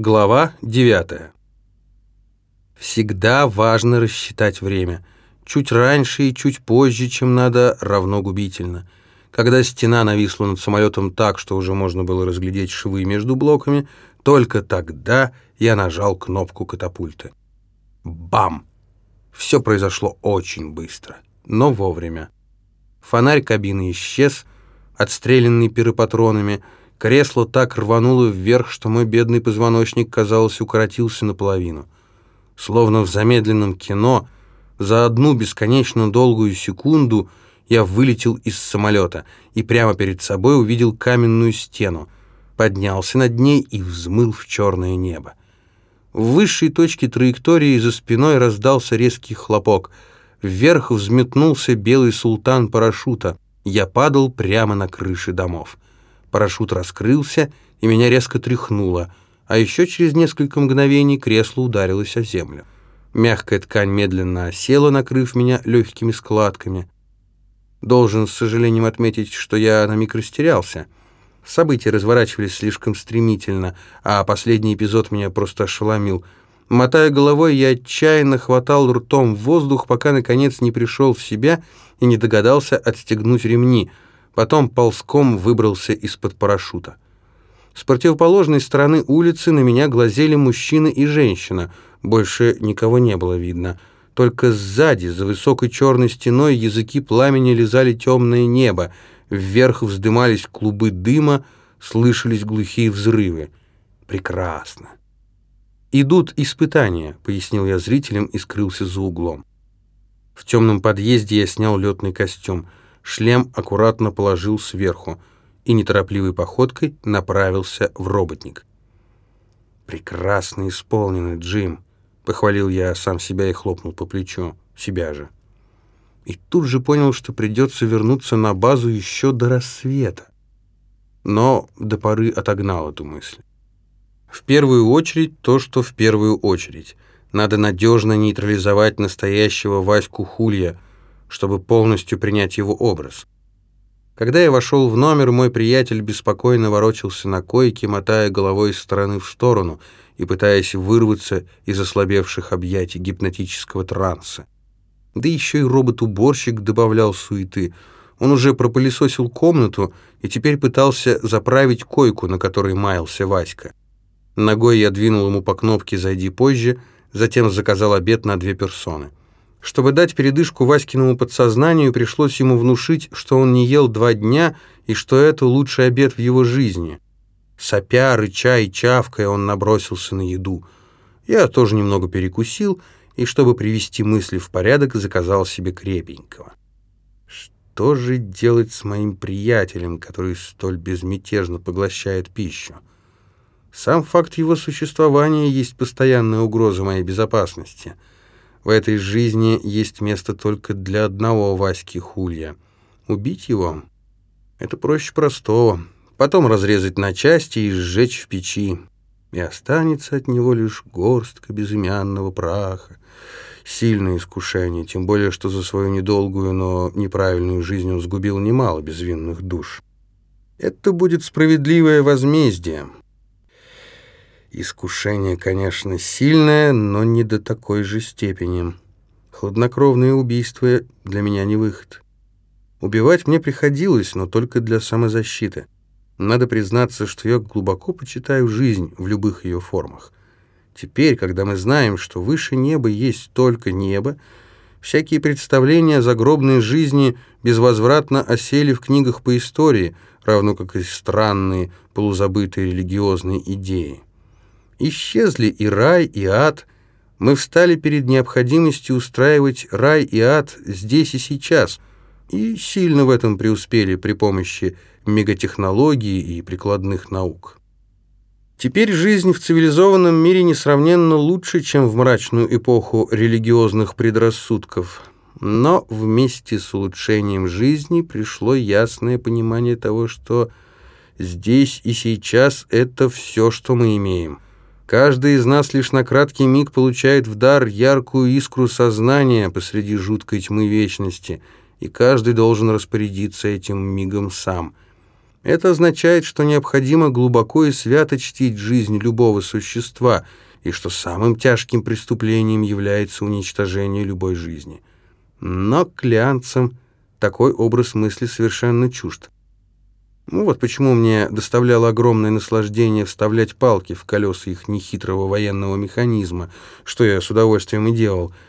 Глава 9. Всегда важно рассчитать время. Чуть раньше и чуть позже, чем надо, равно губительно. Когда стена нависла над самолетом так, что уже можно было разглядеть швы между блоками, только тогда я нажал кнопку катапульты. Бам! Все произошло очень быстро, но вовремя. Фонарь кабины исчез, отстрелянный пиропатронами — Кресло так рвануло вверх, что мой бедный позвоночник, казалось, укоротился наполовину. Словно в замедленном кино, за одну бесконечно долгую секунду я вылетел из самолета и прямо перед собой увидел каменную стену, поднялся над ней и взмыл в черное небо. В высшей точке траектории за спиной раздался резкий хлопок. Вверх взметнулся белый султан парашюта. Я падал прямо на крыши домов. Парашют раскрылся, и меня резко тряхнуло, а еще через несколько мгновений кресло ударилось о землю. Мягкая ткань медленно осела, накрыв меня легкими складками. Должен с сожалением отметить, что я на миг растерялся. События разворачивались слишком стремительно, а последний эпизод меня просто ошеломил. Мотая головой, я отчаянно хватал ртом воздух, пока, наконец, не пришел в себя и не догадался отстегнуть ремни — потом ползком выбрался из-под парашюта. С противоположной стороны улицы на меня глазели мужчина и женщина. Больше никого не было видно. Только сзади, за высокой черной стеной, языки пламени лизали темное небо. Вверх вздымались клубы дыма, слышались глухие взрывы. Прекрасно. «Идут испытания», — пояснил я зрителям и скрылся за углом. В темном подъезде я снял летный костюм — шлем аккуратно положил сверху и неторопливой походкой направился в роботник. «Прекрасно исполнено, Джим», — похвалил я сам себя и хлопнул по плечу, себя же. И тут же понял, что придется вернуться на базу еще до рассвета. Но до поры отогнал эту мысль. В первую очередь то, что в первую очередь. Надо надежно нейтрализовать настоящего Ваську Хулья — чтобы полностью принять его образ. Когда я вошел в номер, мой приятель беспокойно ворочался на койке, мотая головой из стороны в сторону и пытаясь вырваться из ослабевших объятий гипнотического транса. Да еще и робот-уборщик добавлял суеты. Он уже пропылесосил комнату и теперь пытался заправить койку, на которой маялся Васька. Ногой я двинул ему по кнопке «Зайди позже», затем заказал обед на две персоны. Чтобы дать передышку Васькиному подсознанию, пришлось ему внушить, что он не ел два дня и что это лучший обед в его жизни. Сопя, рыча и чавкая, он набросился на еду. Я тоже немного перекусил и, чтобы привести мысли в порядок, заказал себе крепенького. Что же делать с моим приятелем, который столь безмятежно поглощает пищу? Сам факт его существования есть постоянная угроза моей безопасности — в этой жизни есть место только для одного Васьки Хулья. Убить его — это проще простого. Потом разрезать на части и сжечь в печи. И останется от него лишь горстка безымянного праха. Сильное искушение, тем более, что за свою недолгую, но неправильную жизнь он сгубил немало безвинных душ. Это будет справедливое возмездие. Искушение, конечно, сильное, но не до такой же степени. Хладнокровные убийства для меня не выход. Убивать мне приходилось, но только для самозащиты. Надо признаться, что я глубоко почитаю жизнь в любых ее формах. Теперь, когда мы знаем, что выше неба есть только небо, всякие представления о загробной жизни безвозвратно осели в книгах по истории, равно как и странные полузабытые религиозные идеи. Исчезли и рай, и ад. Мы встали перед необходимостью устраивать рай и ад здесь и сейчас, и сильно в этом преуспели при помощи мегатехнологий и прикладных наук. Теперь жизнь в цивилизованном мире несравненно лучше, чем в мрачную эпоху религиозных предрассудков. Но вместе с улучшением жизни пришло ясное понимание того, что здесь и сейчас это все, что мы имеем – Каждый из нас лишь на краткий миг получает в дар яркую искру сознания посреди жуткой тьмы вечности, и каждый должен распорядиться этим мигом сам. Это означает, что необходимо глубоко и свято чтить жизнь любого существа, и что самым тяжким преступлением является уничтожение любой жизни. Но клянцам такой образ мысли совершенно чужд. Ну вот почему мне доставляло огромное наслаждение вставлять палки в колеса их нехитрого военного механизма, что я с удовольствием и делал –